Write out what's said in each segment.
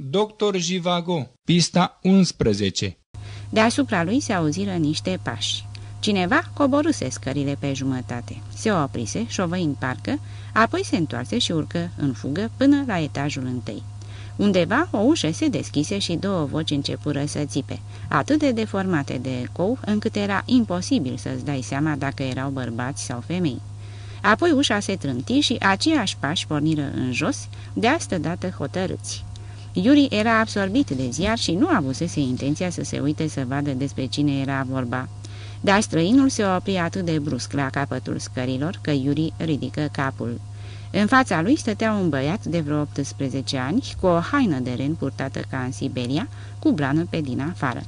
Doctor Jivago, pista 11 Deasupra lui se auziră niște pași. Cineva coborâse scările pe jumătate. Se oprise, șovăind parcă, apoi se întoarse și urcă în fugă până la etajul întâi. Undeva o ușă se deschise și două voci începură să țipe, atât de deformate de ecou, încât era imposibil să-ți dai seama dacă erau bărbați sau femei. Apoi ușa se trânti și aceiași pași porniră în jos, de asta dată hotărâți. Yuri era absorbit de ziar și nu avusese intenția să se uite să vadă despre cine era vorba. Dar străinul se opri atât de brusc la capătul scărilor că Yuri ridică capul. În fața lui stătea un băiat de vreo 18 ani, cu o haină de ren purtată ca în Siberia, cu blană pe din afară.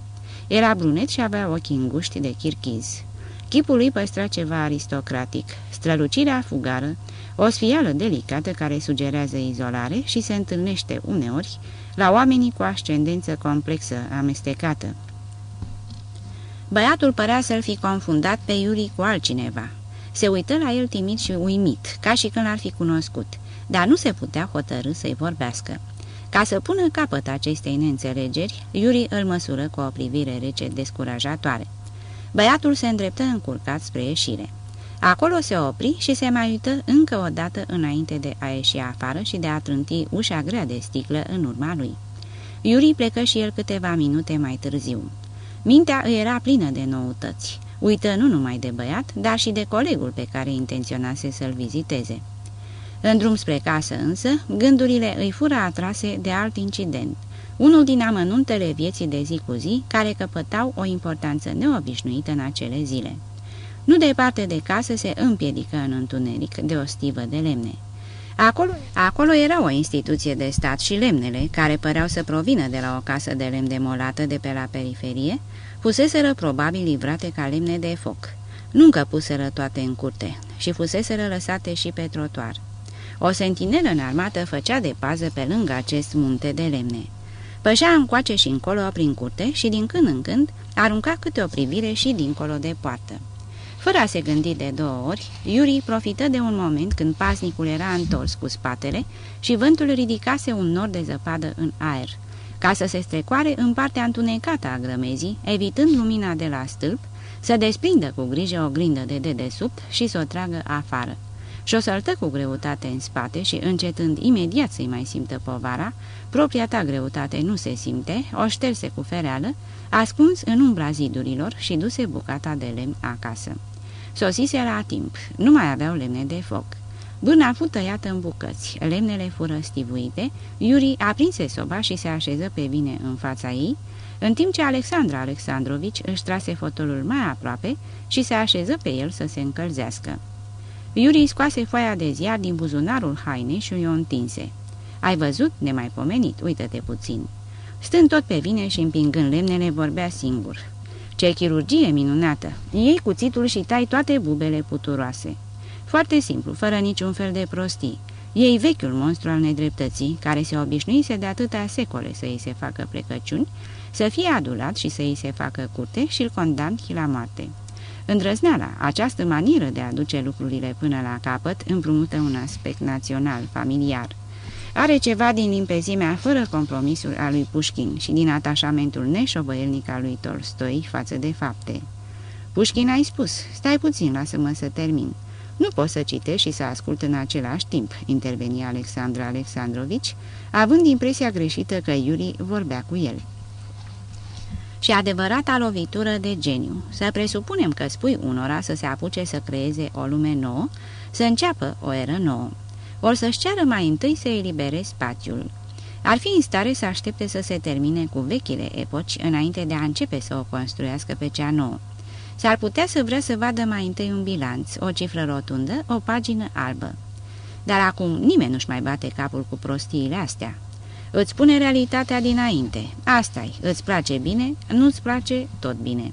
Era brunet și avea ochii înguști de chirchiz. Chipul lui păstra ceva aristocratic, strălucirea fugară, o sfială delicată care sugerează izolare și se întâlnește uneori la oamenii cu ascendență complexă, amestecată. Băiatul părea să-l fi confundat pe Iuri cu altcineva. Se uită la el timid și uimit, ca și când l-ar fi cunoscut, dar nu se putea hotărâ să-i vorbească. Ca să pună capăt acestei neînțelegeri, Iuri îl măsură cu o privire rece descurajatoare. Băiatul se îndreptă încurcat spre ieșire. Acolo se opri și se mai uită încă o dată înainte de a ieși afară și de a trânti ușa grea de sticlă în urma lui. Iuri plecă și el câteva minute mai târziu. Mintea îi era plină de noutăți. Uită nu numai de băiat, dar și de colegul pe care intenționase să-l viziteze. În drum spre casă însă, gândurile îi fură atrase de alt incident, unul din amănuntele vieții de zi cu zi, care căpătau o importanță neobișnuită în acele zile. Nu departe de casă se împiedică în întuneric de o stivă de lemne. Acolo, acolo era o instituție de stat și lemnele, care păreau să provină de la o casă de lemn demolată de pe la periferie, fuseseră probabil livrate ca lemne de foc. Nu încăpuseră toate în curte și fuseseră lăsate și pe trotuar. O sentinelă înarmată făcea de pază pe lângă acest munte de lemne. Pășea încoace și încolo prin curte și din când în când arunca câte o privire și dincolo de poartă. Fără a se gândi de două ori, Iuri profită de un moment când pasnicul era întors cu spatele și vântul ridicase un nor de zăpadă în aer, ca să se strecoare în partea întunecată a grămezii, evitând lumina de la stâlp, să desprindă cu grijă o grindă de dedesubt și să o tragă afară. Și o săltă cu greutate în spate și, încetând imediat să-i mai simtă povara, propria ta greutate nu se simte, o șterse cu fereală, ascuns în umbra zidurilor și duse bucata de lemn acasă. Sosise la timp, nu mai aveau lemne de foc. Bâna fu tăiată în bucăți, lemnele fură stivuite, Iuri aprinse soba și se așeză pe vine în fața ei, în timp ce Alexandra Alexandrovici își trase fotolul mai aproape și se așeză pe el să se încălzească. Iuri scoase foaia de ziar din buzunarul hainei și o întinse. Ai văzut? Nemaipomenit, uită-te puțin." Stând tot pe vine și împingând lemnele, vorbea singur. Ce chirurgie minunată! Iei cuțitul și tai toate bubele puturoase. Foarte simplu, fără niciun fel de prostii. Ei vechiul monstru al nedreptății, care se obișnuise de atâtea secole să îi se facă plecăciuni, să fie adulat și să îi se facă curte și îl condamn la moarte. Îndrăzneala, această manieră de a duce lucrurile până la capăt, împrumută un aspect național, familiar. Are ceva din limpezimea fără compromisul a lui Pușkin și din atașamentul neșovăielnic al lui Tolstoi față de fapte. Pușkin a spus, stai puțin, lasă-mă să termin. Nu pot să citești și să ascult în același timp, interveni Alexandra Alexandrovici, având impresia greșită că Iuri vorbea cu el. Și adevărata lovitură de geniu. Să presupunem că spui unora să se apuce să creeze o lume nouă, să înceapă o eră nouă or să-și ceară mai întâi să elibereze spațiul. Ar fi în stare să aștepte să se termine cu vechile epoci înainte de a începe să o construiască pe cea nouă. S-ar putea să vrea să vadă mai întâi un bilanț, o cifră rotundă, o pagină albă. Dar acum nimeni nu-și mai bate capul cu prostiile astea. Îți spune realitatea dinainte. Asta-i, îți place bine, nu-ți place tot bine.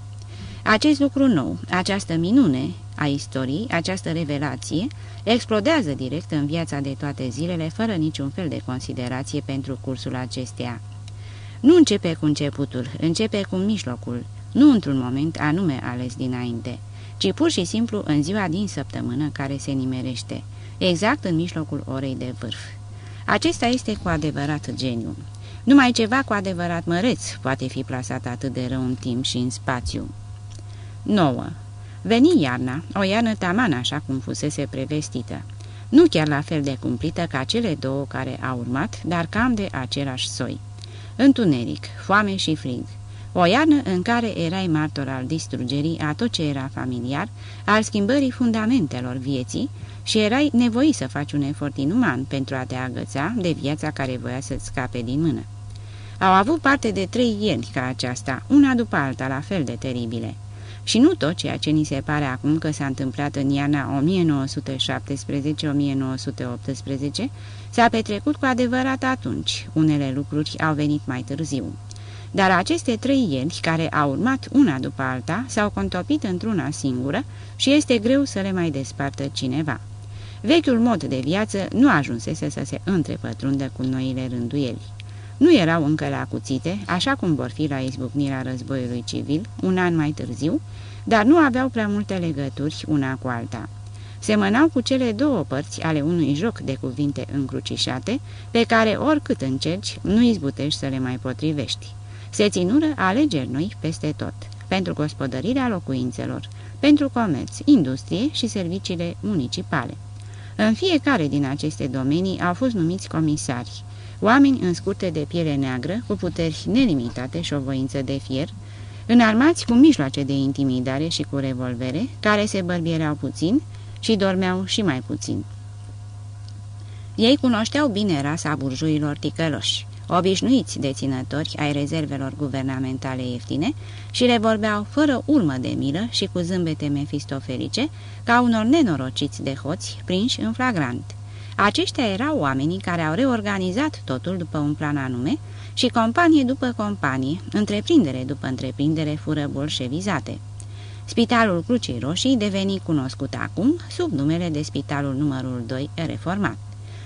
Acest lucru nou, această minune a istoriei, această revelație, explodează direct în viața de toate zilele, fără niciun fel de considerație pentru cursul acesteia. Nu începe cu începutul, începe cu mijlocul, nu într-un moment anume ales dinainte, ci pur și simplu în ziua din săptămână care se nimerește, exact în mijlocul orei de vârf. Acesta este cu adevărat geniu. Numai ceva cu adevărat măreț poate fi plasat atât de rău în timp și în spațiu. 9. Veni iarna, o iarnă taman așa cum fusese prevestită. Nu chiar la fel de cumplită ca cele două care au urmat, dar cam de același soi. Întuneric, foame și frig. O iarnă în care erai martor al distrugerii a tot ce era familiar, al schimbării fundamentelor vieții și erai nevoit să faci un efort inuman pentru a te agăța de viața care voia să-ți scape din mână. Au avut parte de trei ieri ca aceasta, una după alta la fel de teribile. Și nu tot ceea ce ni se pare acum că s-a întâmplat în iarna 1917-1918 s-a petrecut cu adevărat atunci. Unele lucruri au venit mai târziu. Dar aceste trei ieri, care au urmat una după alta, s-au contopit într-una singură și este greu să le mai despartă cineva. Vechiul mod de viață nu ajunsese să se întrepătrundă cu noile rânduieli. Nu erau încă la cuțite, așa cum vor fi la izbucnirea războiului civil, un an mai târziu, dar nu aveau prea multe legături una cu alta. Semănau cu cele două părți ale unui joc de cuvinte încrucișate, pe care oricât încerci, nu izbutești să le mai potrivești. Se ținură alegeri noi peste tot, pentru gospodărirea locuințelor, pentru comerț, industrie și serviciile municipale. În fiecare din aceste domenii au fost numiți comisari, oameni în scurte de piele neagră, cu puteri nelimitate și o voință de fier, înarmați cu mijloace de intimidare și cu revolvere, care se bărbiereau puțin și dormeau și mai puțin. Ei cunoșteau bine rasa burjuilor ticăloși, obișnuiți deținători ai rezervelor guvernamentale ieftine și le vorbeau fără urmă de milă și cu zâmbete mefistofelice, ca unor nenorociți de hoți prinși în flagrant. Aceștia erau oamenii care au reorganizat totul după un plan anume și companie după companie, întreprindere după întreprindere fură bolșevizate. Spitalul Crucii Roșii deveni cunoscut acum sub numele de Spitalul numărul 2 reformat.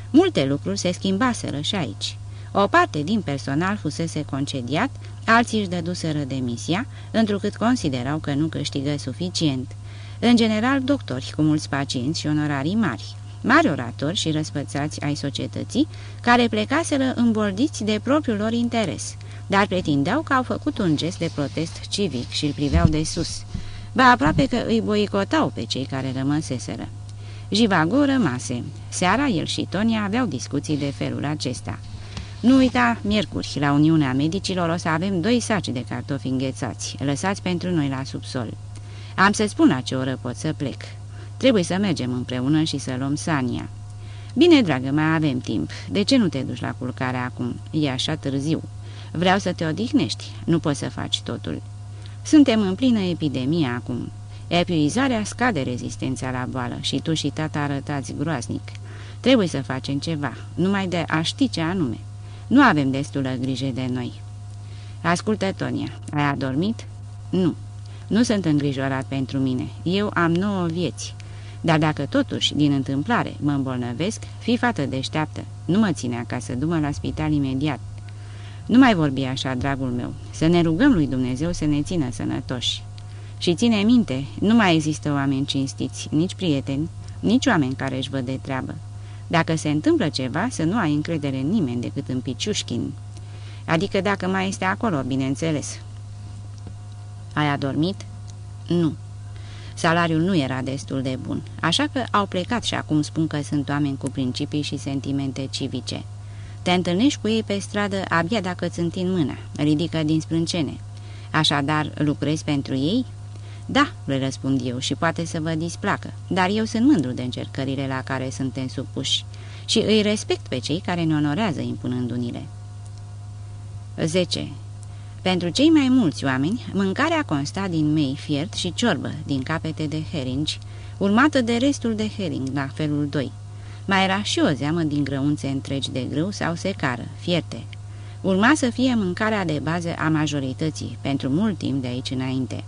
Multe lucruri se schimbaseră și aici. O parte din personal fusese concediat, alții își dăduseră demisia, întrucât considerau că nu câștigă suficient. În general, doctori cu mulți pacienți și onorarii mari mari oratori și răspățați ai societății, care plecaseră îmboldiți de propriul lor interes, dar pretindeau că au făcut un gest de protest civic și îl priveau de sus. Ba aproape că îi boicotau pe cei care rămăseseră. Jivago rămase. Seara el și Tonia aveau discuții de felul acesta. Nu uita, miercuri, la Uniunea Medicilor o să avem doi saci de cartofi înghețați, lăsați pentru noi la subsol. Am să spun la ce oră pot să plec. Trebuie să mergem împreună și să luăm Sania. Bine, dragă, mai avem timp. De ce nu te duci la culcare acum? E așa târziu. Vreau să te odihnești. Nu poți să faci totul. Suntem în plină epidemie acum. Epuizarea scade rezistența la boală și tu și tata arătați groaznic. Trebuie să facem ceva, numai de a ști ce anume. Nu avem destulă grijă de noi. Ascultă, Tonia, ai adormit? Nu. Nu sunt îngrijorat pentru mine. Eu am nouă vieți. Dar dacă totuși, din întâmplare, mă îmbolnăvesc, fii fată deșteaptă. Nu mă ține acasă, du-mă la spital imediat. Nu mai vorbi așa, dragul meu. Să ne rugăm lui Dumnezeu să ne țină sănătoși. Și ține minte, nu mai există oameni cinstiți, nici prieteni, nici oameni care își văd de treabă. Dacă se întâmplă ceva, să nu ai încredere în nimeni decât în Piciușchin. Adică dacă mai este acolo, bineînțeles. Ai adormit? Nu. Salariul nu era destul de bun, așa că au plecat și acum spun că sunt oameni cu principii și sentimente civice. Te întâlnești cu ei pe stradă abia dacă îți întind mâna, ridică din sprâncene. Așadar, lucrezi pentru ei? Da, le răspund eu și poate să vă displacă, dar eu sunt mândru de încercările la care suntem supuși și îi respect pe cei care ne onorează impunându-ni-le. 10. Pentru cei mai mulți oameni, mâncarea consta din mei fiert și ciorbă din capete de heringi, urmată de restul de hering la felul 2. Mai era și o zeamă din grăunțe întregi de grâu sau secară, fierte. Urma să fie mâncarea de bază a majorității, pentru mult timp de aici înainte.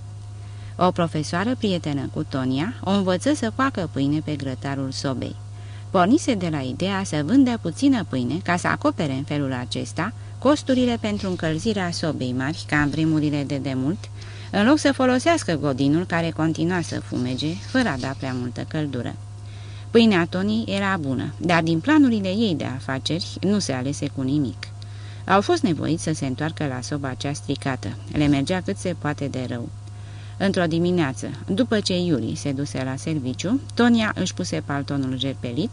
O profesoară prietenă cu Tonia o învăță să coacă pâine pe grătarul sobei. Pornise de la ideea să vândă puțină pâine ca să acopere în felul acesta costurile pentru încălzirea sobei mari, ca în vremurile de demult, în loc să folosească godinul care continua să fumege, fără a da prea multă căldură. Pâinea Tonii era bună, dar din planurile ei de afaceri nu se alese cu nimic. Au fost nevoiți să se întoarcă la soba cea stricată. Le mergea cât se poate de rău. Într-o dimineață, după ce Iuri se duse la serviciu, Tonia își puse paltonul jerpelit,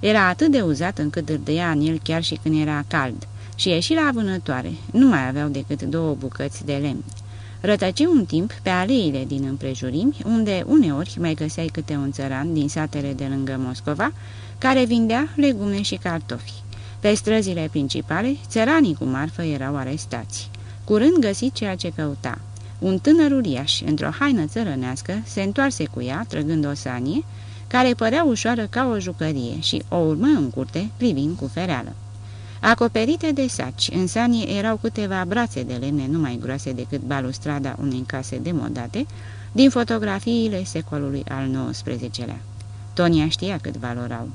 era atât de uzat încât îrdea în el chiar și când era cald, și ieși la vânătoare. Nu mai aveau decât două bucăți de lemn. Rătăci un timp pe aleile din împrejurimi, unde uneori mai găseai câte un țăran din satele de lângă Moscova, care vindea legume și cartofi. Pe străzile principale, țăranii cu marfă erau arestați. Curând găsit ceea ce căuta. Un tânăr uriaș, într-o haină țărănească, se întoarse cu ea, trăgând o sanie, care părea ușoară ca o jucărie și o urmă în curte, privind cu fereală. Acoperite de saci, în sanie erau câteva brațe de lemne nu mai groase decât balustrada unei case demodate, din fotografiile secolului al XIX-lea. Tonia știa cât valorau.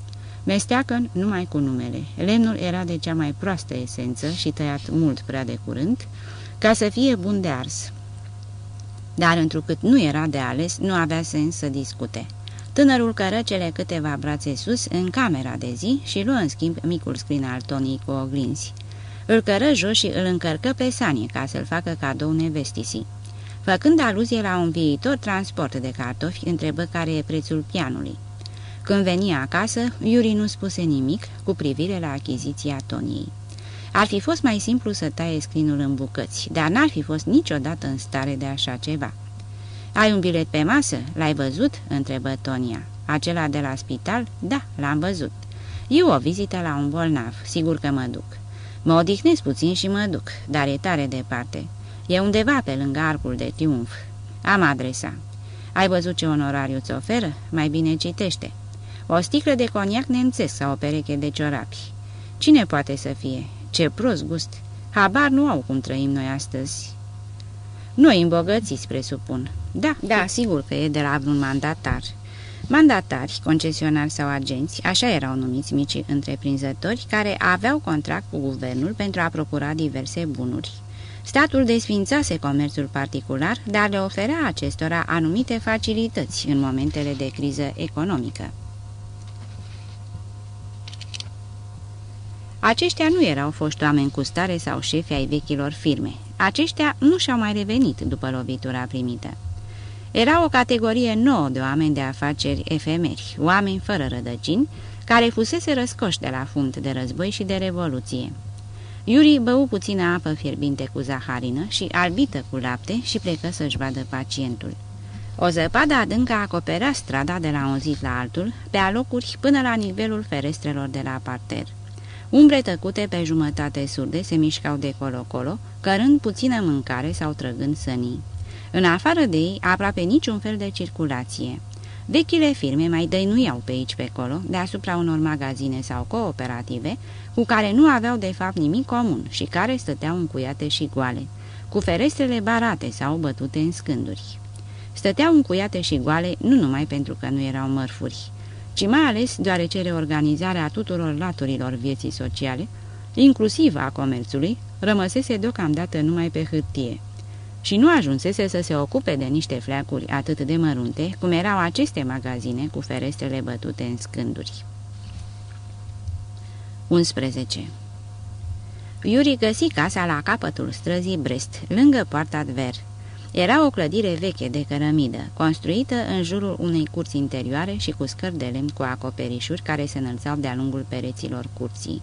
Mesteacă numai cu numele. Lemnul era de cea mai proastă esență și tăiat mult prea de curând, ca să fie bun de ars. Dar întrucât nu era de ales, nu avea sens să discute. Tânărul cără cele câteva brațe sus în camera de zi și luă în schimb micul scrin al Tonii cu oglinzi. Îl cără jos și îl încărcă pe Sanie ca să-l facă cadou nevestisii. Făcând aluzie la un viitor transport de cartofi, întrebă care e prețul pianului. Când veni acasă, Iuri nu spuse nimic cu privire la achiziția Toniei. Ar fi fost mai simplu să taie scrinul în bucăți, dar n-ar fi fost niciodată în stare de așa ceva. Ai un bilet pe masă? L-ai văzut?" întrebă Tonia. Acela de la spital? Da, l-am văzut. Eu o vizită la un bolnav, sigur că mă duc. Mă odihnesc puțin și mă duc, dar e tare departe. E undeva pe lângă arcul de triumf. Am adresa. Ai văzut ce onorariu ți oferă? Mai bine citește. O sticlă de coniac nemțesc sau o pereche de ciorapi. Cine poate să fie? Ce prost gust! Habar nu au cum trăim noi astăzi. Noi îmbogățiți, presupun. Da, da, sigur că e de la un mandatar. Mandatari, concesionari sau agenți, așa erau numiți micii întreprinzători, care aveau contract cu guvernul pentru a procura diverse bunuri. Statul desfințase comerțul particular, dar le oferea acestora anumite facilități în momentele de criză economică. Aceștia nu erau foști oameni cu stare sau șefi ai vechilor firme. Aceștia nu și-au mai revenit după lovitura primită. Era o categorie nouă de oameni de afaceri efemeri, oameni fără rădăcini, care fusese răscoși de la fund de război și de revoluție. Iuri bău puțină apă fierbinte cu zaharină și albită cu lapte și plecă să-și vadă pacientul. O zăpadă adâncă acoperea strada de la un zid la altul, pe alocuri până la nivelul ferestrelor de la parter. Umbre tăcute pe jumătate surde se mișcau de colo-colo, cărând puțină mâncare sau trăgând sănii. În afară de ei, aproape niciun fel de circulație. Vechile firme mai dăinuiau pe aici pe acolo, deasupra unor magazine sau cooperative, cu care nu aveau de fapt nimic comun și care stăteau încuiate și goale, cu ferestrele barate sau bătute în scânduri. Stăteau încuiate și goale nu numai pentru că nu erau mărfuri, ci mai ales deoarece reorganizarea tuturor laturilor vieții sociale, inclusiv a comerțului, rămăsese deocamdată numai pe hârtie și nu ajunsese să se ocupe de niște fleacuri atât de mărunte cum erau aceste magazine cu ferestrele bătute în scânduri. 11. Iuri găsi casa la capătul străzii Brest, lângă poarta Adver. Era o clădire veche de cărămidă, construită în jurul unei curți interioare și cu scări de lemn cu acoperișuri care se înălțau de-a lungul pereților curții.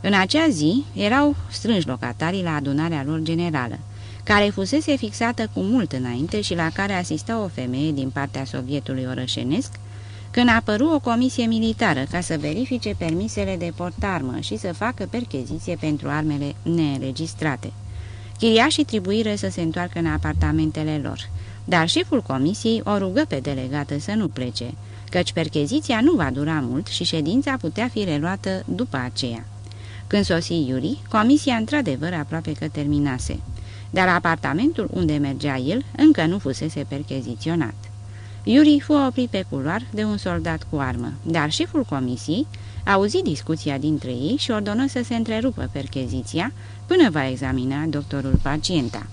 În acea zi erau strânși locatarii la adunarea lor generală, care fusese fixată cu mult înainte și la care asista o femeie din partea sovietului orășenesc, când a apărut o comisie militară ca să verifice permisele de portarmă și să facă percheziție pentru armele neregistrate. Chiriașii tribuire să se întoarcă în apartamentele lor, dar șeful comisiei o rugă pe delegată să nu plece, căci percheziția nu va dura mult și ședința putea fi reluată după aceea. Când sosi Iuri, comisia într-adevăr aproape că terminase dar apartamentul unde mergea el încă nu fusese percheziționat. Iuri fu oprit pe culoar de un soldat cu armă, dar șeful comisiei auzi discuția dintre ei și ordonă să se întrerupă percheziția până va examina doctorul pacienta.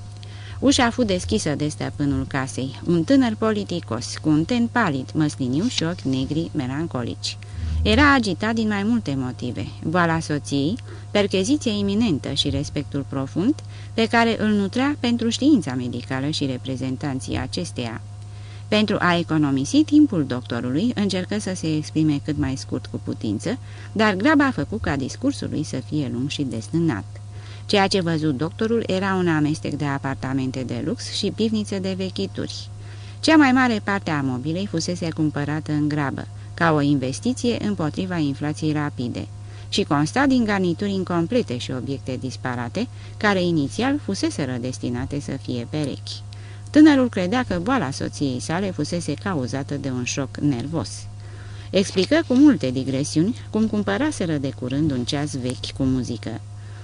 Ușa fu deschisă de stăpânul casei, un tânăr politicos, cu un ten palid, măsliniu și ochi negri melancolici. Era agitat din mai multe motive, boala soției, percheziție iminentă și respectul profund pe care îl nutrea pentru știința medicală și reprezentanții acesteia. Pentru a economisi timpul doctorului, încercă să se exprime cât mai scurt cu putință, dar graba a făcut ca discursul lui să fie lung și desnânat. Ceea ce văzut doctorul era un amestec de apartamente de lux și pivnițe de vechituri. Cea mai mare parte a mobilei fusese cumpărată în grabă, ca o investiție împotriva inflației rapide, și consta din garnituri incomplete și obiecte disparate, care inițial fuseseră destinate să fie perechi. Tânărul credea că boala soției sale fusese cauzată de un șoc nervos. Explică cu multe digresiuni cum cumpăraseră de curând un ceas vechi cu muzică.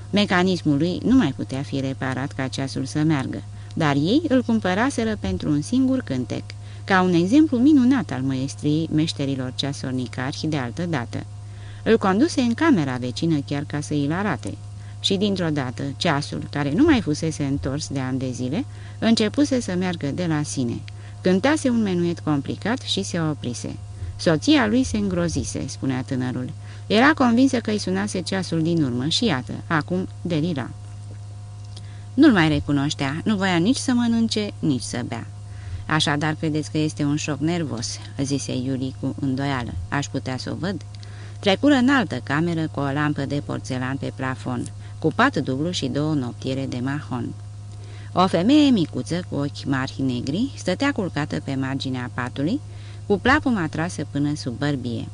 Mecanismul lui nu mai putea fi reparat ca ceasul să meargă, dar ei îl cumpăraseră pentru un singur cântec, ca un exemplu minunat al măestriei meșterilor ceasornicari de altă dată. Îl conduse în camera vecină chiar ca să îl arate. Și dintr-o dată, ceasul, care nu mai fusese întors de ani de zile, începuse să meargă de la sine. Cântase un menuet complicat și se oprise. Soția lui se îngrozise, spunea tânărul. Era convinsă că îi sunase ceasul din urmă și iată, acum delira. Nu-l mai recunoștea, nu voia nici să mănânce, nici să bea. Așadar, credeți că este un șoc nervos?" zise Iulie cu îndoială. Aș putea să o văd?" Trecură în altă cameră cu o lampă de porțelan pe plafon, cu pat dublu și două noptiere de mahon. O femeie micuță cu ochi mari negri stătea culcată pe marginea patului, cu plapuma atrasă până sub bărbie.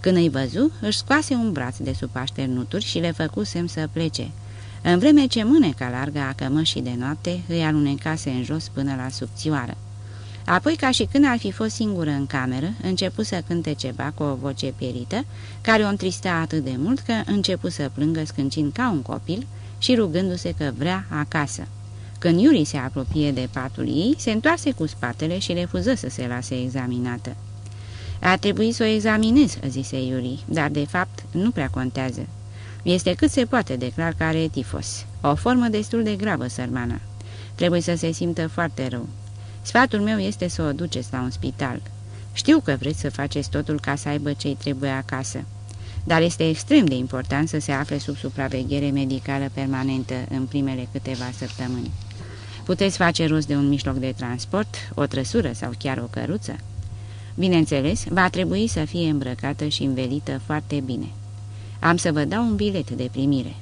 Când îi văzu, își scoase un braț de sub așternuturi și le făcu semn să plece, în vreme ce mâneca largă a cămășii de noapte îi alunecase în jos până la subțioară. Apoi, ca și când ar fi fost singură în cameră, începu să cânte ceva cu o voce pierită, care o întristea atât de mult că începu să plângă scâncind ca un copil și rugându-se că vrea acasă. Când Iuri se apropie de patul ei, se întoarse cu spatele și refuză să se lase examinată. A trebuit să o examinez," zise Iuri, dar de fapt nu prea contează. Este cât se poate declar că are tifos, o formă destul de gravă, sărmana. Trebuie să se simtă foarte rău. Sfatul meu este să o duceți la un spital. Știu că vreți să faceți totul ca să aibă ce-i trebuie acasă, dar este extrem de important să se afle sub supraveghere medicală permanentă în primele câteva săptămâni. Puteți face rost de un mijloc de transport, o trăsură sau chiar o căruță? Bineînțeles, va trebui să fie îmbrăcată și învelită foarte bine. Am să vă dau un bilet de primire.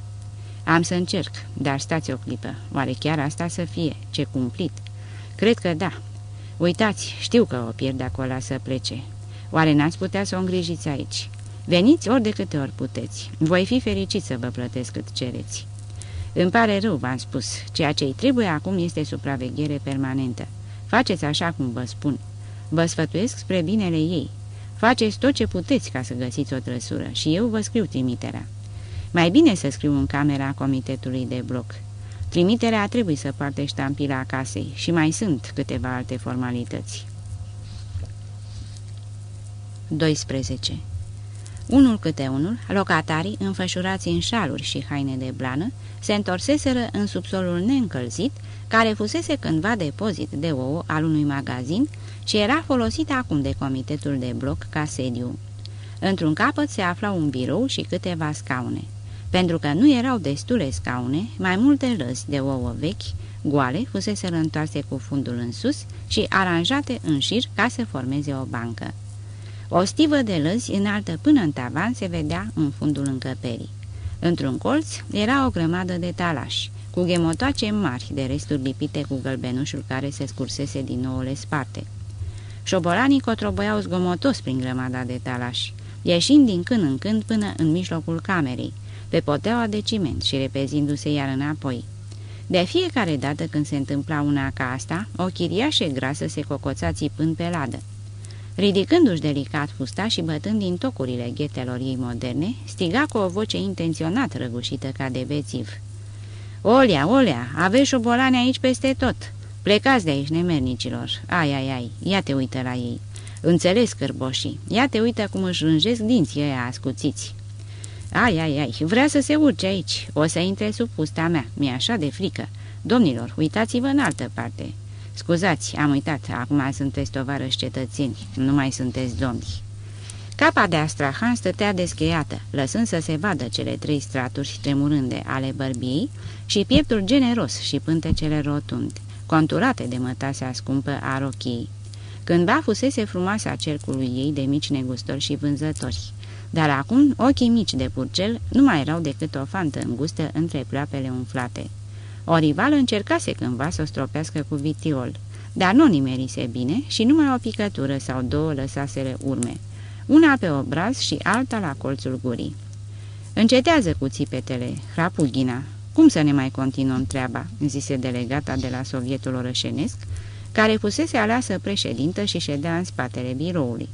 Am să încerc, dar stați o clipă. Oare chiar asta să fie? Ce cumplit? Cred că da. Uitați, știu că o pierd acolo să plece. Oare n-ați putea să o îngrijiți aici? Veniți ori de câte ori puteți. Voi fi fericit să vă plătesc cât cereți. Îmi pare rău, v-am spus. Ceea ce îi trebuie acum este supraveghere permanentă. Faceți așa cum vă spun. Vă sfătuiesc spre binele ei. Faceți tot ce puteți ca să găsiți o trăsură și eu vă scriu trimiterea. Mai bine să scriu în camera comitetului de bloc. Trimiterea trebuie să poarte ștampila casei și mai sunt câteva alte formalități. 12. Unul câte unul, locatarii, înfășurați în șaluri și haine de blană, se întorseseră în subsolul neîncălzit, care fusese cândva depozit de ouă al unui magazin și era folosit acum de comitetul de bloc ca sediu. Într-un capăt se afla un birou și câteva scaune. Pentru că nu erau destule scaune, mai multe lăzi de ouă vechi, goale, fusese întoarse cu fundul în sus și aranjate în șir ca să formeze o bancă. O stivă de lăzi înaltă până în tavan se vedea în fundul încăperii. Într-un colț era o grămadă de talași, cu ghemotoace mari de resturi lipite cu gălbenușul care se scursese din nouăle sparte. Șobolanii cotroboiau zgomotos prin grămada de talași, ieșind din când în când până în mijlocul camerei, pe poteaua de ciment și repezindu-se iar înapoi. De fiecare dată când se întâmpla una ca asta, o chiriașă grasă se cocoța țipând pe ladă. Ridicându-și delicat fusta și bătând din tocurile ghetelor ei moderne, striga cu o voce intenționat răgușită ca de bețiv. Olea, olea, aveți șobolane aici peste tot! Plecați de aici, nemernicilor! Ai, ai, ai, ia te uită la ei! Înțeles, cârboșii, ia te uită cum își rânjesc dinții ăia ascuțiți!" Ai, ai, ai, vrea să se urce aici. O să intre sub fusta mea. Mi-e așa de frică. Domnilor, uitați-vă în altă parte. Scuzați, am uitat. Acum sunteți tovarăși cetățeni. Nu mai sunteți domni. Capa de astrahan stătea descheiată, lăsând să se vadă cele trei straturi tremurânde ale bărbiei și pieptul generos și pântecele rotunde, conturate de mătasea scumpă a rochiei. Cândva fusese frumoasa cercului ei de mici negustori și vânzători, dar acum ochii mici de purcel nu mai erau decât o fantă îngustă între ploapele umflate. O rivală încercase cândva să o stropească cu vitiol, dar nu nimerise bine și numai o picătură sau două lăsaseră urme, una pe obraz și alta la colțul gurii. Încetează cu țipetele, hrapughina. Cum să ne mai continuăm treaba?" zise delegata de la Sovietul Orășenesc, care fusese aleasă președintă și ședea în spatele biroului.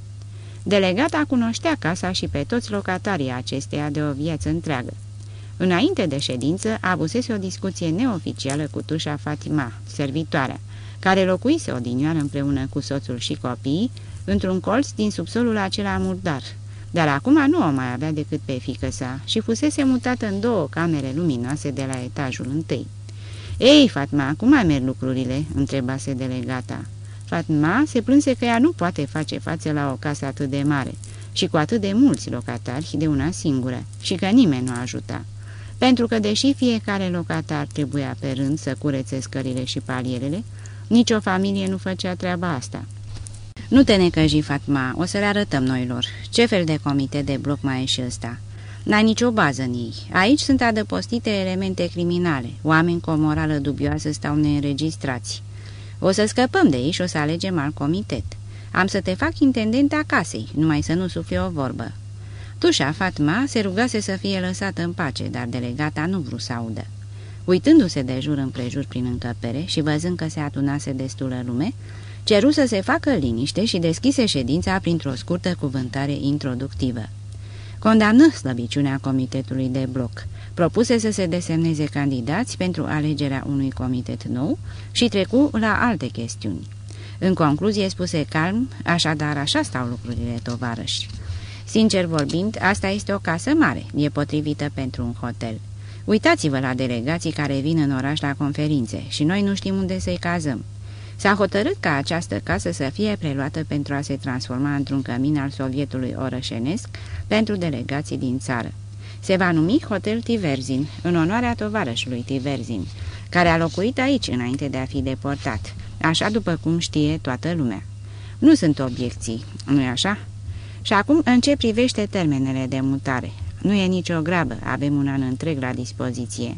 Delegata cunoștea casa și pe toți locatarii acesteia de o viață întreagă. Înainte de ședință, avusese o discuție neoficială cu tușa Fatima, servitoarea, care locuise odinioară împreună cu soțul și copiii, într-un colț din subsolul acela murdar, dar acum nu o mai avea decât pe fică sa și fusese mutată în două camere luminoase de la etajul întâi. Ei, Fatma, cum mai merg lucrurile?" întrebase delegata. Fatma se plânse că ea nu poate face față la o casă atât de mare și cu atât de mulți locatari de una singură și că nimeni nu ajuta. Pentru că, deși fiecare locatar trebuia pe rând să curețe scările și palierele, nicio familie nu făcea treaba asta. Nu te necăji, Fatma, o să le arătăm noilor. Ce fel de comitet de bloc mai e și ăsta?" N-ai nicio bază în ei. Aici sunt adăpostite elemente criminale. Oameni cu o morală dubioasă stau neînregistrați. O să scăpăm de ei și o să alegem alt comitet. Am să te fac intendent acasei, numai să nu sufie o vorbă." Tușa Fatma se rugase să fie lăsată în pace, dar delegata nu vrut să audă. Uitându-se de jur împrejur prin încăpere și văzând că se atunase destulă lume, ceru să se facă liniște și deschise ședința printr-o scurtă cuvântare introductivă. Condamnă slăbiciunea comitetului de bloc, propuse să se desemneze candidați pentru alegerea unui comitet nou și trecu la alte chestiuni. În concluzie spuse calm, așadar așa stau lucrurile, tovarăși. Sincer vorbind, asta este o casă mare, e potrivită pentru un hotel. Uitați-vă la delegații care vin în oraș la conferințe și noi nu știm unde să-i cazăm. S-a hotărât ca această casă să fie preluată pentru a se transforma într-un cămin al sovietului orășenesc pentru delegații din țară. Se va numi Hotel Tiverzin, în onoarea tovarășului Tiverzin, care a locuit aici înainte de a fi deportat, așa după cum știe toată lumea. Nu sunt obiecții, nu-i așa? Și acum, în ce privește termenele de mutare? Nu e nicio grabă, avem un an întreg la dispoziție.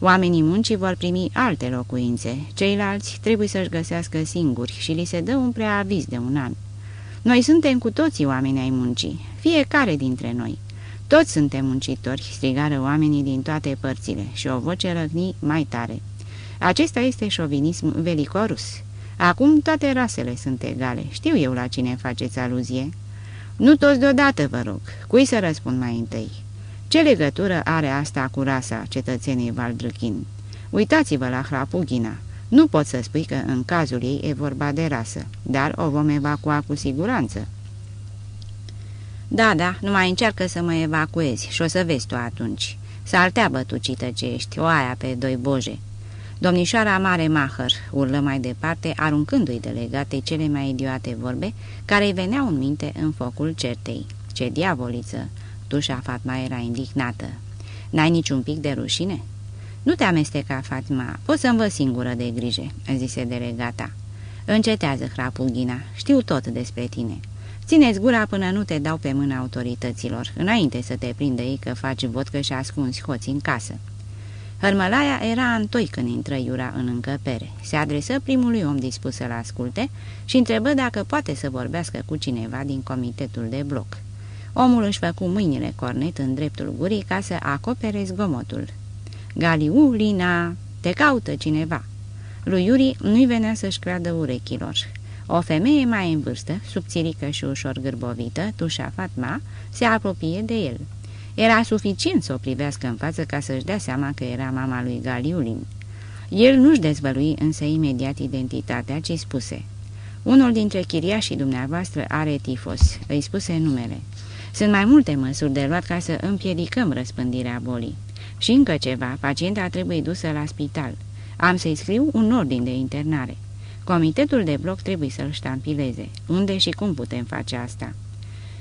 Oamenii muncii vor primi alte locuințe, ceilalți trebuie să-și găsească singuri și li se dă un preaviz de un an. Noi suntem cu toții oameni ai muncii, fiecare dintre noi. Toți suntem muncitori, strigară oamenii din toate părțile și o voce răgni mai tare. Acesta este șovinism velicorus. Acum toate rasele sunt egale, știu eu la cine faceți aluzie. Nu toți deodată, vă rog, cui să răspund mai întâi? Ce legătură are asta cu rasa cetățenii Valdrăchin? Uitați-vă la Hrapughina. Nu pot să spui că în cazul ei e vorba de rasă, dar o vom evacua cu siguranță. Da, da, nu mai încearcă să mă evacuezi și o să vezi tu atunci. Saltea bătucită ce ești, o aia pe doi boje. Domnișoara Mare Maher urlă mai departe, aruncându-i delegatei cele mai idiote vorbe care îi veneau în minte în focul certei. Ce diavoliță! Tușa Fatma era indignată. N-ai niciun pic de rușine?" Nu te amesteca, Fatma, pot să-mi văd singură de grijă," zise delegata. Încetează, hrapughina, știu tot despre tine. Țineți gura până nu te dau pe mâna autorităților, înainte să te prindă ei că faci vodcă și ascunzi hoți în casă." Hărmălaia era întoi când intră Iura în încăpere. Se adresă primului om dispus să-l asculte și întrebă dacă poate să vorbească cu cineva din comitetul de bloc. Omul își făcu mâinile cornet în dreptul gurii ca să acopere zgomotul. Galiu, Lina, te caută cineva." Lui Iuri nu-i venea să-și creadă urechilor. O femeie mai în vârstă, subțirică și ușor gârbovită, tușa Fatma, se apropie de el. Era suficient să o privească în față ca să-și dea seama că era mama lui Galiulin. El nu-și dezvălui însă imediat identitatea, ci spuse Unul dintre chiriașii dumneavoastră are tifos, îi spuse numele. Sunt mai multe măsuri de luat ca să împiedicăm răspândirea bolii. Și încă ceva, pacienta trebuie dusă la spital. Am să-i scriu un ordin de internare. Comitetul de bloc trebuie să-l ștampileze. Unde și cum putem face asta?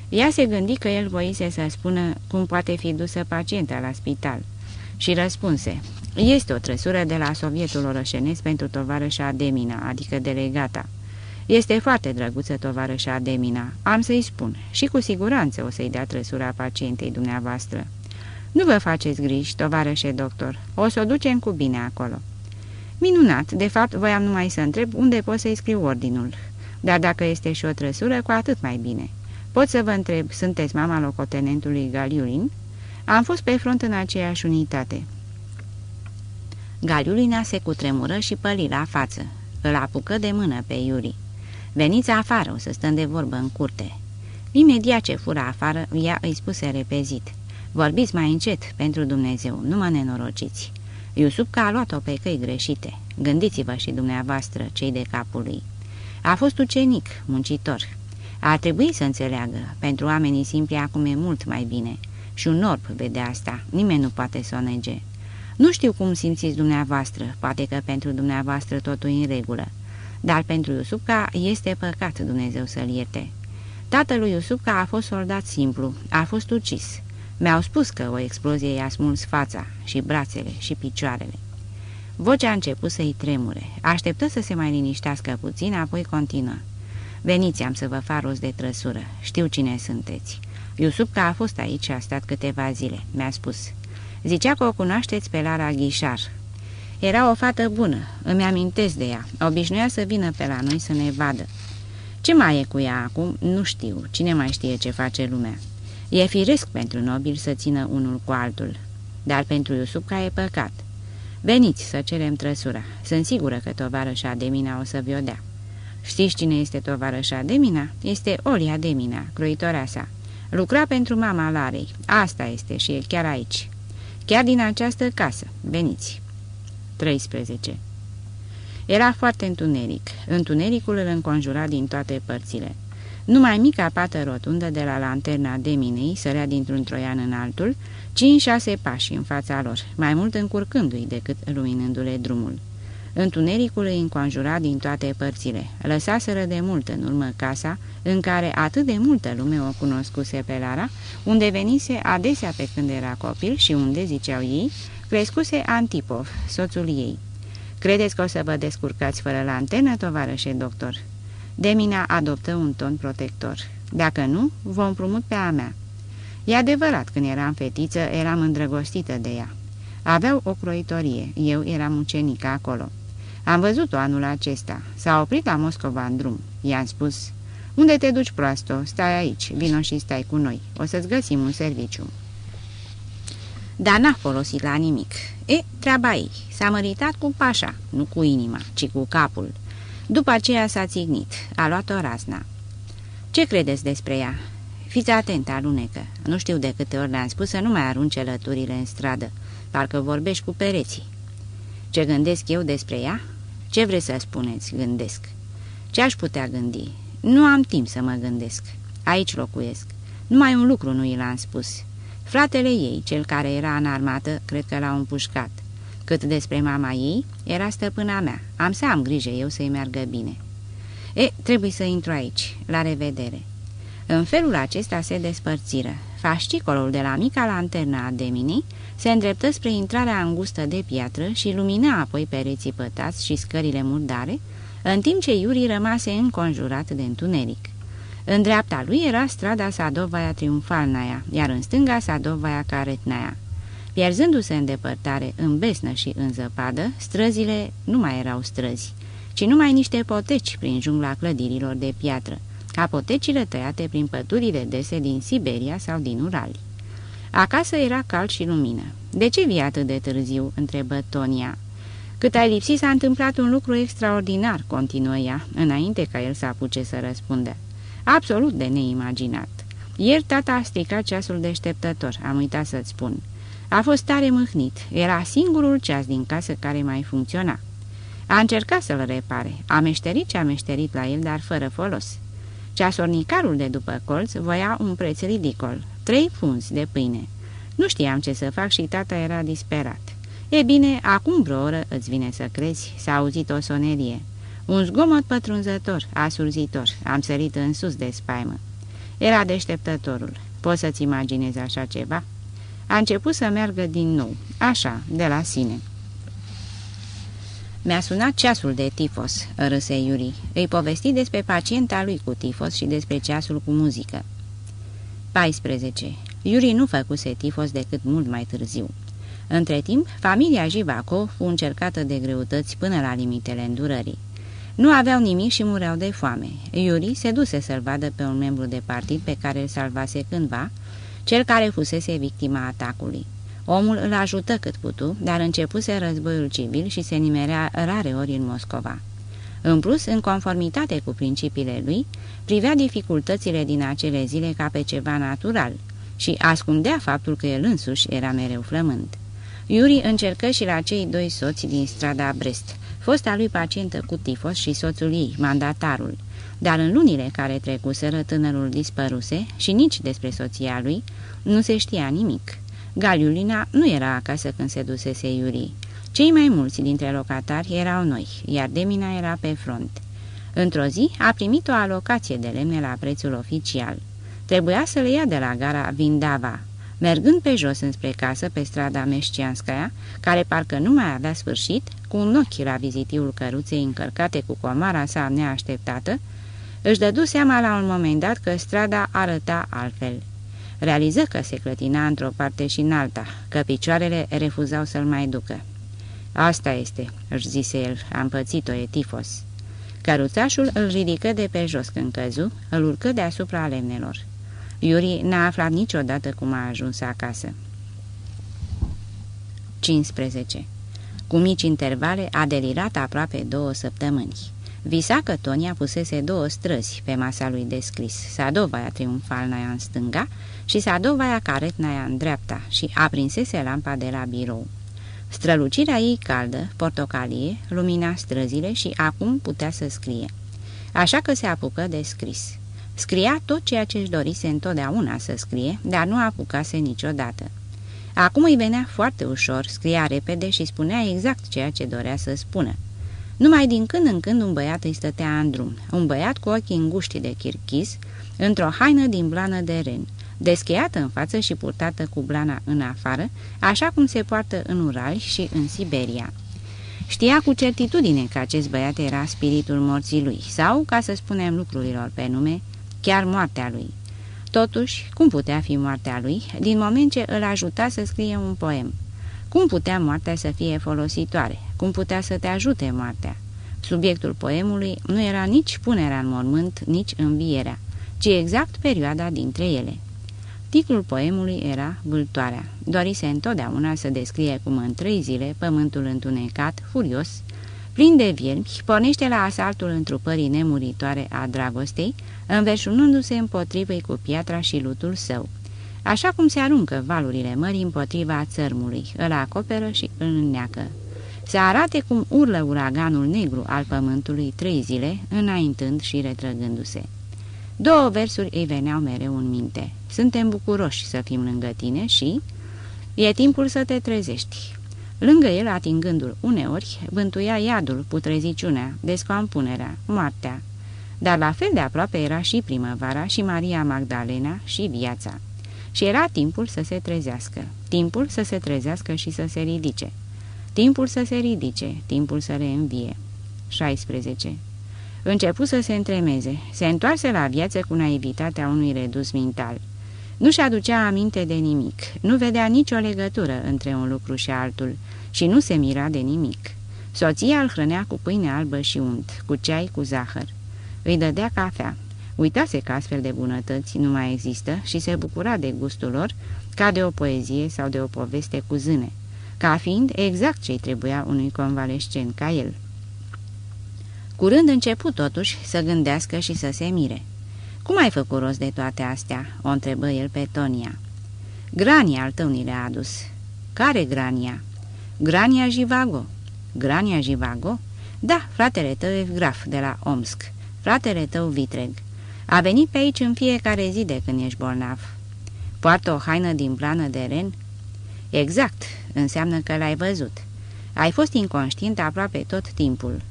Ea se gândi că el voise să spună cum poate fi dusă pacienta la spital și răspunse, este o trăsură de la Sovietul Orășenesc pentru tovarășa Ademina, adică delegata. Este foarte drăguță tovarășa Ademina, am să-i spun, și cu siguranță o să-i dea trăsura pacientei dumneavoastră. Nu vă faceți griji, tovarășe doctor, o să o ducem cu bine acolo. Minunat, de fapt voiam numai să întreb unde pot să-i scriu ordinul, dar dacă este și o trăsură, cu atât mai bine. Pot să vă întreb, sunteți mama locotenentului Galiulin? Am fost pe front în aceeași unitate. Galiulina se cutremură și păli la față. Îl apucă de mână pe Iuri. Veniți afară, o să stăm de vorbă în curte." Imediat ce fură afară, ea îi spuse repezit. Vorbiți mai încet, pentru Dumnezeu, nu mă nenorociți. Iusupca a luat-o pe căi greșite. Gândiți-vă și dumneavoastră, cei de capul lui. A fost ucenic, muncitor. A trebuit să înțeleagă, pentru oamenii simpli acum e mult mai bine. Și un orb vede asta, nimeni nu poate să o nege. Nu știu cum simțiți dumneavoastră, poate că pentru dumneavoastră totul e în regulă, dar pentru Iusupca este păcat Dumnezeu să-l ierte. Tatălui Iusupca a fost soldat simplu, a fost ucis. Mi-au spus că o explozie i-a smuls fața și brațele și picioarele. Vocea a început să-i tremure. Așteptă să se mai liniștească puțin, apoi continuă. Veniți, am să vă fac rost de trăsură. Știu cine sunteți. Iusupca a fost aici și a stat câteva zile. Mi-a spus. Zicea că o cunoașteți pe Lara Ghișar. Era o fată bună, îmi amintesc de ea. Obișnuia să vină pe la noi să ne vadă. Ce mai e cu ea acum? Nu știu. Cine mai știe ce face lumea? E firesc pentru nobil să țină unul cu altul, dar pentru Iusupca e păcat. Veniți să cerem trăsura. Sunt sigură că tovarășa Demina o să vi-o dea. Știți cine este tovarășa Demina? Este Olia Demina, croitoarea sa. Lucra pentru mama Larei. Asta este și e chiar aici. Chiar din această casă. Veniți. 13. Era foarte întuneric. Întunericul îl înconjura din toate părțile. Numai mica pată rotundă de la lanterna de minei sărea dintr-un troian în altul, cinci-șase pași în fața lor, mai mult încurcându-i decât luminându-le drumul. Întunericul îi înconjura din toate părțile. Lăsaseră de mult în urmă casa, în care atât de multă lume o cunoscuse pe Lara, unde venise adesea pe când era copil și unde, ziceau ei, crescuse Antipov, soțul ei. Credeți că o să vă descurcați fără lanternă, tovarășe doctor?" Demina adoptă un ton protector. Dacă nu, vom prumut pe a mea." E adevărat, când eram fetiță, eram îndrăgostită de ea. Aveau o croitorie, eu eram ucenică acolo. Am văzut-o anul acesta. S-a oprit la Moscova în drum. I-am spus, unde te duci, proasto? Stai aici, vino și stai cu noi. O să-ți găsim un serviciu." Dar n-a folosit la nimic. E, treaba ei. S-a măritat cu pașa, nu cu inima, ci cu capul. După aceea s-a țignit. A luat-o razna. Ce credeți despre ea? Fiți atent, alunecă. Nu știu de câte ori le-am spus să nu mai arunce lăturile în stradă. Parcă vorbești cu pereții. Ce gândesc eu despre ea? Ce vreți să spuneți, gândesc? Ce aș putea gândi? Nu am timp să mă gândesc. Aici locuiesc. Numai un lucru nu i l-am spus. Fratele ei, cel care era în armată, cred că l-au împușcat. Cât despre mama ei, era stăpâna mea. Am să am grijă eu să-i meargă bine. E, trebuie să intru aici. La revedere. În felul acesta se despărțiră. Fascicolul de la mica lanternă a Deminii se îndreptă spre intrarea îngustă de piatră și lumina apoi pereții pătați și scările murdare, în timp ce Iuri rămase înconjurat de întuneric. În dreapta lui era strada Sadovaia Triumfalnaia, iar în stânga Sadovaia Caretnaia. Pierzându-se în depărtare, în besnă și în zăpadă, străzile nu mai erau străzi, ci numai niște poteci prin jungla clădirilor de piatră, ca potecile tăiate prin pădurile dese din Siberia sau din Urali. Acasă era cald și lumină. De ce vii atât de târziu?" întrebă Tonia. Cât ai lipsit s-a întâmplat un lucru extraordinar," continuă ea, înainte ca el să apuce să răspundă. Absolut de neimaginat. Ieri tata a stricat ceasul deșteptător, am uitat să-ți spun. A fost tare mâhnit, era singurul ceas din casă care mai funcționa. A încercat să-l repare, a meșterit ce a meșterit la el, dar fără folos. Ceasornicarul de după colț voia un preț ridicol, trei funzi de pâine. Nu știam ce să fac și tata era disperat. E bine, acum vreo oră îți vine să crezi, s-a auzit o sonerie. Un zgomot pătrunzător, asurzitor, am sărit în sus de spaimă. Era deșteptătorul. Poți să-ți imaginezi așa ceva? A început să meargă din nou, așa, de la sine. Mi-a sunat ceasul de tifos, râse Iuri. Îi povesti despre pacienta lui cu tifos și despre ceasul cu muzică. 14. Iuri nu făcuse tifos decât mult mai târziu. Între timp, familia Jivaco fu încercată de greutăți până la limitele îndurării. Nu aveau nimic și mureau de foame. Iuri se duse să-l vadă pe un membru de partid pe care îl salvase cândva, cel care fusese victima atacului. Omul îl ajută cât putu, dar începuse războiul civil și se nimerea rare ori în Moscova. În plus, în conformitate cu principiile lui, privea dificultățile din acele zile ca pe ceva natural și ascundea faptul că el însuși era mereu flământ. Iuri încercă și la cei doi soți din strada Brest, fosta lui pacientă cu tifos și soțul ei, mandatarul, dar în lunile care trecuseră tânărul dispăruse și nici despre soția lui nu se știa nimic. Galiulina nu era acasă când se dusese Iuri. Cei mai mulți dintre locatari erau noi, iar Demina era pe front. Într-o zi a primit o alocație de lemne la prețul oficial. Trebuia să le ia de la gara Vindava. Mergând pe jos înspre casă pe strada Meșcianskaya, care parcă nu mai avea sfârșit, cu un ochi la vizitiul căruței încărcate cu comara sa neașteptată, își dădu seama la un moment dat că strada arăta altfel. Realiză că se clătina într-o parte și în alta, că picioarele refuzau să-l mai ducă. Asta este," își zise el, am pățit-o, e tifos." Căruțașul îl ridică de pe jos când căzu, îl urcă deasupra lemnelor. Iuri n-a aflat niciodată cum a ajuns acasă. 15. Cu mici intervale a delirat aproape două săptămâni. Visa că Tonia pusese două străzi pe masa lui descris, Sadovaia triumfalnaia în stânga și Sadovaia caretnaia în dreapta și aprinsese lampa de la birou. Strălucirea ei caldă, portocalie, lumina străzile și acum putea să scrie. Așa că se apucă de scris. Scria tot ceea ce își dorise întotdeauna să scrie, dar nu apucase niciodată. Acum îi venea foarte ușor, scria repede și spunea exact ceea ce dorea să spună. Numai din când în când un băiat îi stătea în drum, un băiat cu ochii înguști de chirchis, într-o haină din blană de ren, descheiată în față și purtată cu blana în afară, așa cum se poartă în Ural și în Siberia. Știa cu certitudine că acest băiat era spiritul morții lui, sau, ca să spunem lucrurilor pe nume, chiar moartea lui. Totuși, cum putea fi moartea lui, din moment ce îl ajuta să scrie un poem? Cum putea moartea să fie folositoare? Cum putea să te ajute moartea? Subiectul poemului nu era nici punerea în mormânt, nici învierea, ci exact perioada dintre ele. Titlul poemului era Vâltoarea. Dorise întotdeauna să descrie cum în trei zile pământul întunecat, furios, plin de viermi, pornește la asaltul întrupării nemuritoare a dragostei, înverșunându-se împotrivă cu piatra și lutul său. Așa cum se aruncă valurile mării împotriva țărmului, îl acoperă și îl înneacă. Se arate cum urlă uraganul negru al pământului trei zile, înaintând și retrăgându-se. Două versuri îi veneau mereu în minte. Suntem bucuroși să fim lângă tine și... E timpul să te trezești. Lângă el, atingându-l uneori, vântuia iadul, putreziciunea, descompunerea, moartea. Dar la fel de aproape era și primăvara, și Maria Magdalena, și viața. Și era timpul să se trezească, timpul să se trezească și să se ridice. Timpul să se ridice, timpul să reînvie. 16. Începu să se întremeze, se întoarse la viață cu naivitatea unui redus mental. Nu-și aducea aminte de nimic, nu vedea nicio legătură între un lucru și altul și nu se mira de nimic. Soția îl hrănea cu pâine albă și unt, cu ceai cu zahăr. Îi dădea cafea. Uitase că astfel de bunătăți nu mai există și se bucura de gustul lor ca de o poezie sau de o poveste cu zâne, ca fiind exact ce-i trebuia unui convalescent ca el. Curând început totuși să gândească și să se mire. Cum ai făcut rost de toate astea?" o întrebă el pe Tonia. Grania al tău ni le-a adus." Care Grania?" Grania Jivago." Grania Jivago?" Da, fratele tău Evgraf de la Omsk, fratele tău Vitreg. A venit pe aici în fiecare zi de când ești bolnav. Poartă o haină din plană de ren?" Exact, înseamnă că l-ai văzut. Ai fost inconștient aproape tot timpul."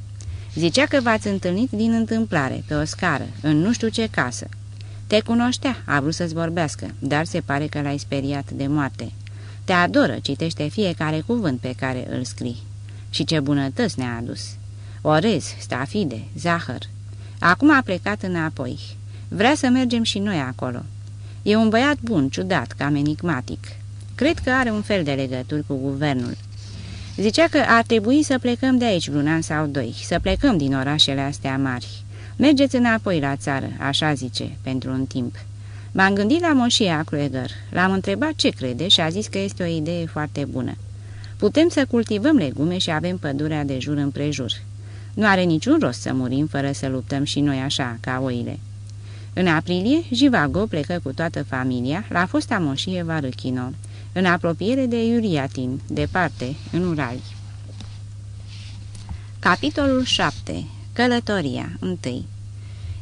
Zicea că v-ați întâlnit din întâmplare, pe o scară, în nu știu ce casă. Te cunoștea, a vrut să-ți vorbească, dar se pare că l-ai speriat de moarte. Te adoră, citește fiecare cuvânt pe care îl scrii. Și ce bunătăți ne-a adus! Orez, stafide, zahăr. Acum a plecat înapoi. Vrea să mergem și noi acolo. E un băiat bun, ciudat, cam enigmatic. Cred că are un fel de legături cu guvernul. Zicea că ar trebui să plecăm de aici vreun an sau doi, să plecăm din orașele astea mari. Mergeți înapoi la țară, așa zice, pentru un timp. M-am gândit la moșia Krueger. L-am întrebat ce crede și a zis că este o idee foarte bună. Putem să cultivăm legume și avem pădurea de jur împrejur. Nu are niciun rost să murim fără să luptăm și noi așa, ca oile. În aprilie, Jivago plecă cu toată familia la fosta moșie Varâchino, în apropiere de Iuriatin, departe, în Urali. Capitolul 7. Călătoria 1.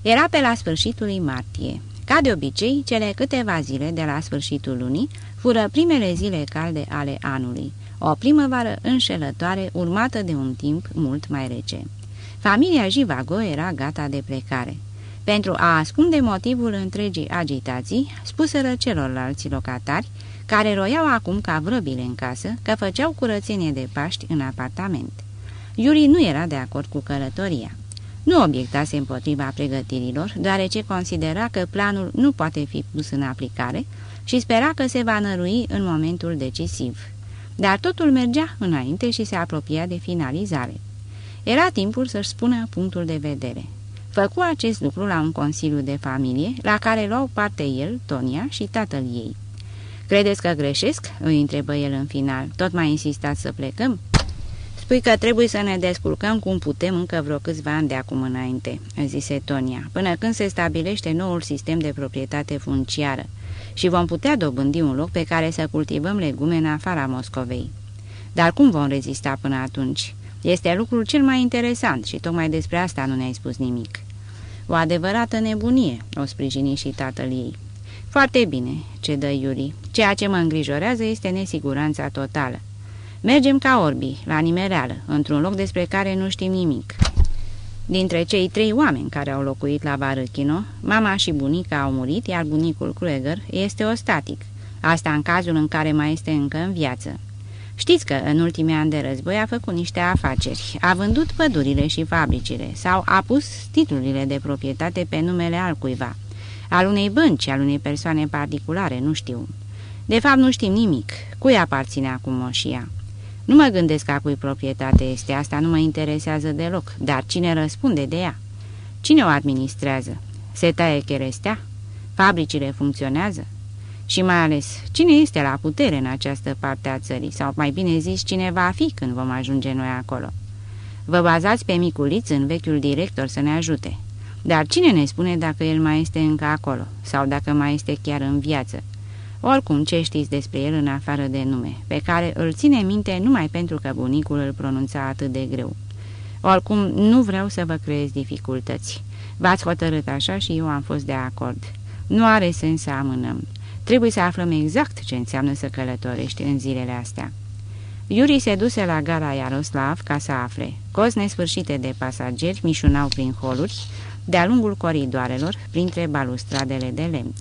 Era pe la sfârșitul lui martie. Ca de obicei, cele câteva zile de la sfârșitul lunii fură primele zile calde ale anului, o primăvară înșelătoare urmată de un timp mult mai rece. Familia Jivago era gata de plecare. Pentru a ascunde motivul întregii agitații, spuseră celorlalți locatari, care roiau acum ca vrăbile în casă, că făceau curățenie de Paști în apartament. Iuri nu era de acord cu călătoria. Nu obiectase împotriva pregătirilor, deoarece considera că planul nu poate fi pus în aplicare și spera că se va nărui în momentul decisiv. Dar totul mergea înainte și se apropia de finalizare. Era timpul să-și spună punctul de vedere. Făcu acest lucru la un consiliu de familie, la care luau parte el, Tonia și tatăl ei. Credeți că greșesc?" îi întrebă el în final. Tot mai insistat să plecăm?" Spui că trebuie să ne descurcăm cum putem încă vreo câțiva ani de acum înainte," zise Tonia, până când se stabilește noul sistem de proprietate funciară și vom putea dobândi un loc pe care să cultivăm legume în afara Moscovei. Dar cum vom rezista până atunci? Este lucrul cel mai interesant și tocmai despre asta nu ne-ai spus nimic." O adevărată nebunie," o sprijini și tatăl ei. Foarte bine," cedă Iuri. Ceea ce mă îngrijorează este nesiguranța totală. Mergem ca orbi, la nimereală, într-un loc despre care nu știm nimic." Dintre cei trei oameni care au locuit la Barăchino, mama și bunica au murit, iar bunicul Krueger este ostatic. Asta în cazul în care mai este încă în viață. Știți că în ultimii ani de război a făcut niște afaceri, a vândut pădurile și fabricile sau a pus titlurile de proprietate pe numele altcuiva, al unei bănci, al unei persoane particulare, nu știu. De fapt nu știm nimic, cui aparține acum moșia. Nu mă gândesc a cui proprietate este, asta nu mă interesează deloc, dar cine răspunde de ea? Cine o administrează? Se taie cherestea? Fabricile funcționează? Și mai ales, cine este la putere în această parte a țării, sau mai bine zis, cine va fi când vom ajunge noi acolo? Vă bazați pe miculiț în vechiul director să ne ajute. Dar cine ne spune dacă el mai este încă acolo, sau dacă mai este chiar în viață? Oricum, ce știți despre el în afară de nume, pe care îl ține minte numai pentru că bunicul îl pronunța atât de greu. Oricum, nu vreau să vă creez dificultăți. V-ați hotărât așa și eu am fost de acord. Nu are sens să amânăm. Trebuie să aflăm exact ce înseamnă să călătorești în zilele astea. Iuri se duse la gara Iaroslav ca să afle. Cozi nesfârșite de pasageri mișunau prin holuri, de-a lungul coridoarelor, printre balustradele de lemn.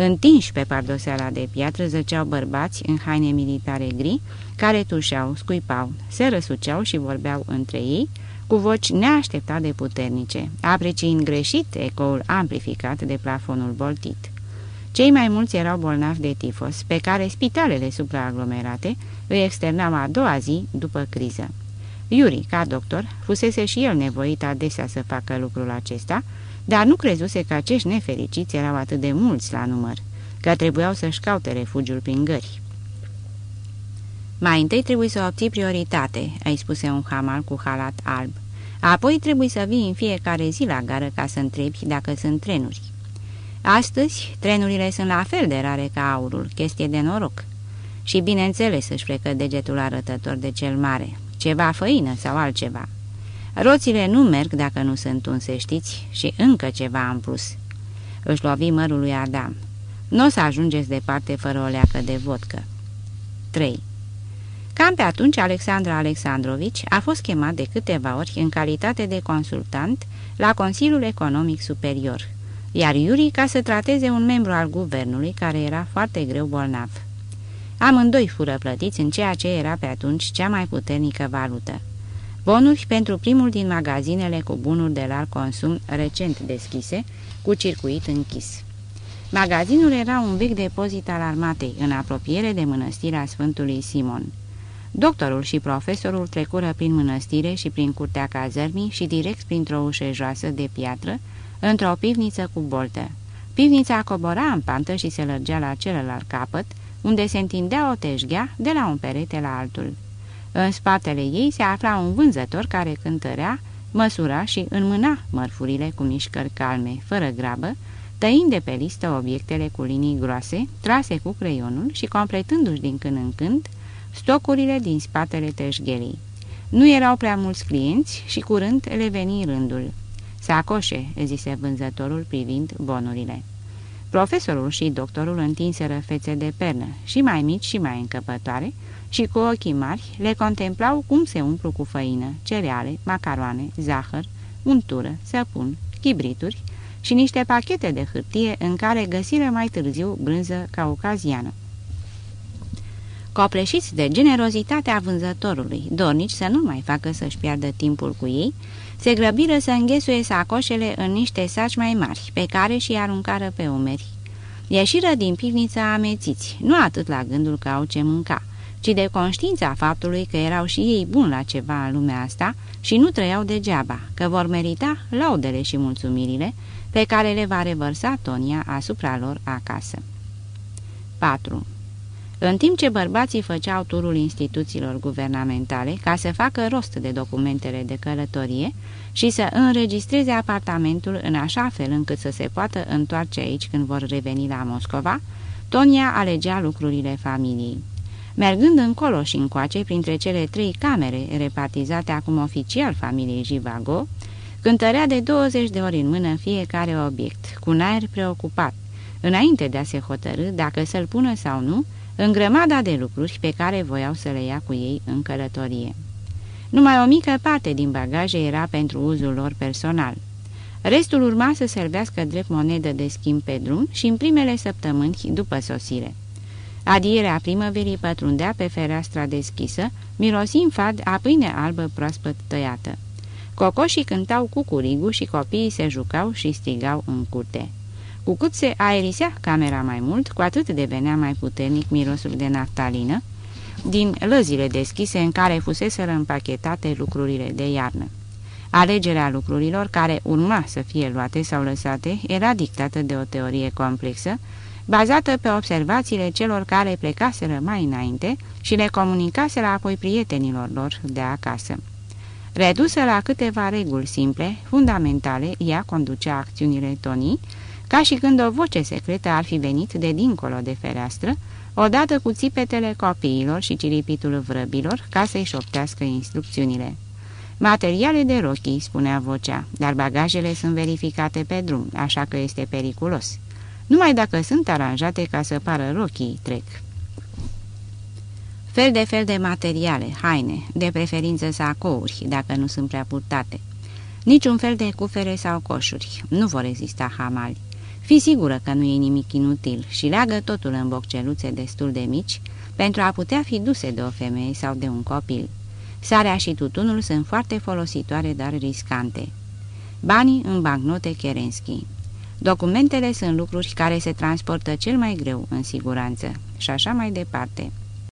Întinși pe pardoseala de piatră zăceau bărbați în haine militare gri, care tușeau, scuipau, se răsuceau și vorbeau între ei, cu voci neașteptat de puternice, apreciind greșit ecoul amplificat de plafonul boltit. Cei mai mulți erau bolnavi de tifos, pe care spitalele supraaglomerate îi externau a doua zi după criză. Iuri, ca doctor, fusese și el nevoit adesea să facă lucrul acesta, dar nu crezuse că acești nefericiți erau atât de mulți la număr, că trebuiau să-și caute refugiul prin gări. Mai întâi trebuie să obții prioritate," îi spuse un hamal cu halat alb. Apoi trebuie să vii în fiecare zi la gară ca să întrebi dacă sunt trenuri." Astăzi, trenurile sunt la fel de rare ca aurul, chestie de noroc. Și bineînțeles își frecă degetul arătător de cel mare, ceva făină sau altceva. Roțile nu merg dacă nu sunt unse, știți, și încă ceva în plus. Își lovi mărul lui Adam. Nu o să ajungeți departe fără o leacă de vodcă. 3. Cam pe atunci Alexandra Alexandrovici a fost chemat de câteva ori în calitate de consultant la Consiliul Economic Superior iar Iuri ca să trateze un membru al guvernului care era foarte greu bolnav. Amândoi fură plătiți în ceea ce era pe atunci cea mai puternică valută. Bonuri pentru primul din magazinele cu bunuri de larg consum recent deschise, cu circuit închis. Magazinul era un vechi depozit al armatei, în apropiere de mănăstirea Sfântului Simon. Doctorul și profesorul trecură prin mănăstire și prin curtea cazărmii și direct printr-o ușă joasă de piatră, într-o pivniță cu boltă. Pivnița cobora în pantă și se lărgea la celălalt capăt, unde se întindea o teșghea de la un perete la altul. În spatele ei se afla un vânzător care cântărea, măsura și înmâna mărfurile cu mișcări calme, fără grabă, tăind de pe listă obiectele cu linii groase, trase cu creionul și completându-și din când în când stocurile din spatele teșghelii. Nu erau prea mulți clienți și curând le veni rândul. Sacoșe, zise vânzătorul privind bonurile. Profesorul și doctorul întinseră fețe de pernă, și mai mici și mai încăpătoare, și cu ochii mari le contemplau cum se umplu cu făină, cereale, macaroane, zahăr, untură, săpun, chibrituri și niște pachete de hârtie în care găsiră mai târziu brânză caucaziană. Copleșiți de generozitatea vânzătorului, dornici să nu mai facă să-și piardă timpul cu ei, se grăbiră să înghesuie sacoșele în niște saci mai mari, pe care și aruncară pe umeri. Ieșiră din pivniță amețiți, nu atât la gândul că au ce mânca, ci de conștiința faptului că erau și ei buni la ceva în lumea asta și nu trăiau degeaba, că vor merita laudele și mulțumirile pe care le va revărsa Tonia asupra lor acasă. 4. În timp ce bărbații făceau turul instituțiilor guvernamentale ca să facă rost de documentele de călătorie și să înregistreze apartamentul în așa fel încât să se poată întoarce aici când vor reveni la Moscova, Tonia alegea lucrurile familiei. Mergând încolo și încoace printre cele trei camere repartizate acum oficial familiei Jivago, cântărea de 20 de ori în mână fiecare obiect, cu un aer preocupat, înainte de a se hotărâ dacă să-l pună sau nu, în grămada de lucruri pe care voiau să le ia cu ei în călătorie. Numai o mică parte din bagaje era pentru uzul lor personal. Restul urma să servească drept monedă de schimb pe drum și în primele săptămâni după sosire. Adierea primăverii pătrundea pe fereastra deschisă, mirosind fad a pâine albă proaspăt tăiată. Cocoșii cântau cu curigul și copiii se jucau și strigau în curte. Cu cât se aerisea camera mai mult, cu atât devenea mai puternic mirosul de naftalină, din lăzile deschise în care fuseseră împachetate lucrurile de iarnă. Alegerea lucrurilor care urma să fie luate sau lăsate era dictată de o teorie complexă, bazată pe observațiile celor care plecaseră mai înainte și le comunicaseră apoi prietenilor lor de acasă. Redusă la câteva reguli simple, fundamentale, ea conducea acțiunile Tonii, ca și când o voce secretă ar fi venit de dincolo de fereastră, odată cu țipetele copiilor și ciripitul vrăbilor, ca să-i șoptească instrucțiunile. Materiale de rochii, spunea vocea, dar bagajele sunt verificate pe drum, așa că este periculos. Numai dacă sunt aranjate ca să pară rochii, trec. Fel de fel de materiale, haine, de preferință sacouri, dacă nu sunt prea purtate. Niciun fel de cufere sau coșuri, nu vor rezista hamali. Fii sigură că nu e nimic inutil și leagă totul în bocceluțe destul de mici pentru a putea fi duse de o femeie sau de un copil. Sarea și tutunul sunt foarte folositoare, dar riscante. Banii în bancnote Kerensky. Documentele sunt lucruri care se transportă cel mai greu în siguranță și așa mai departe.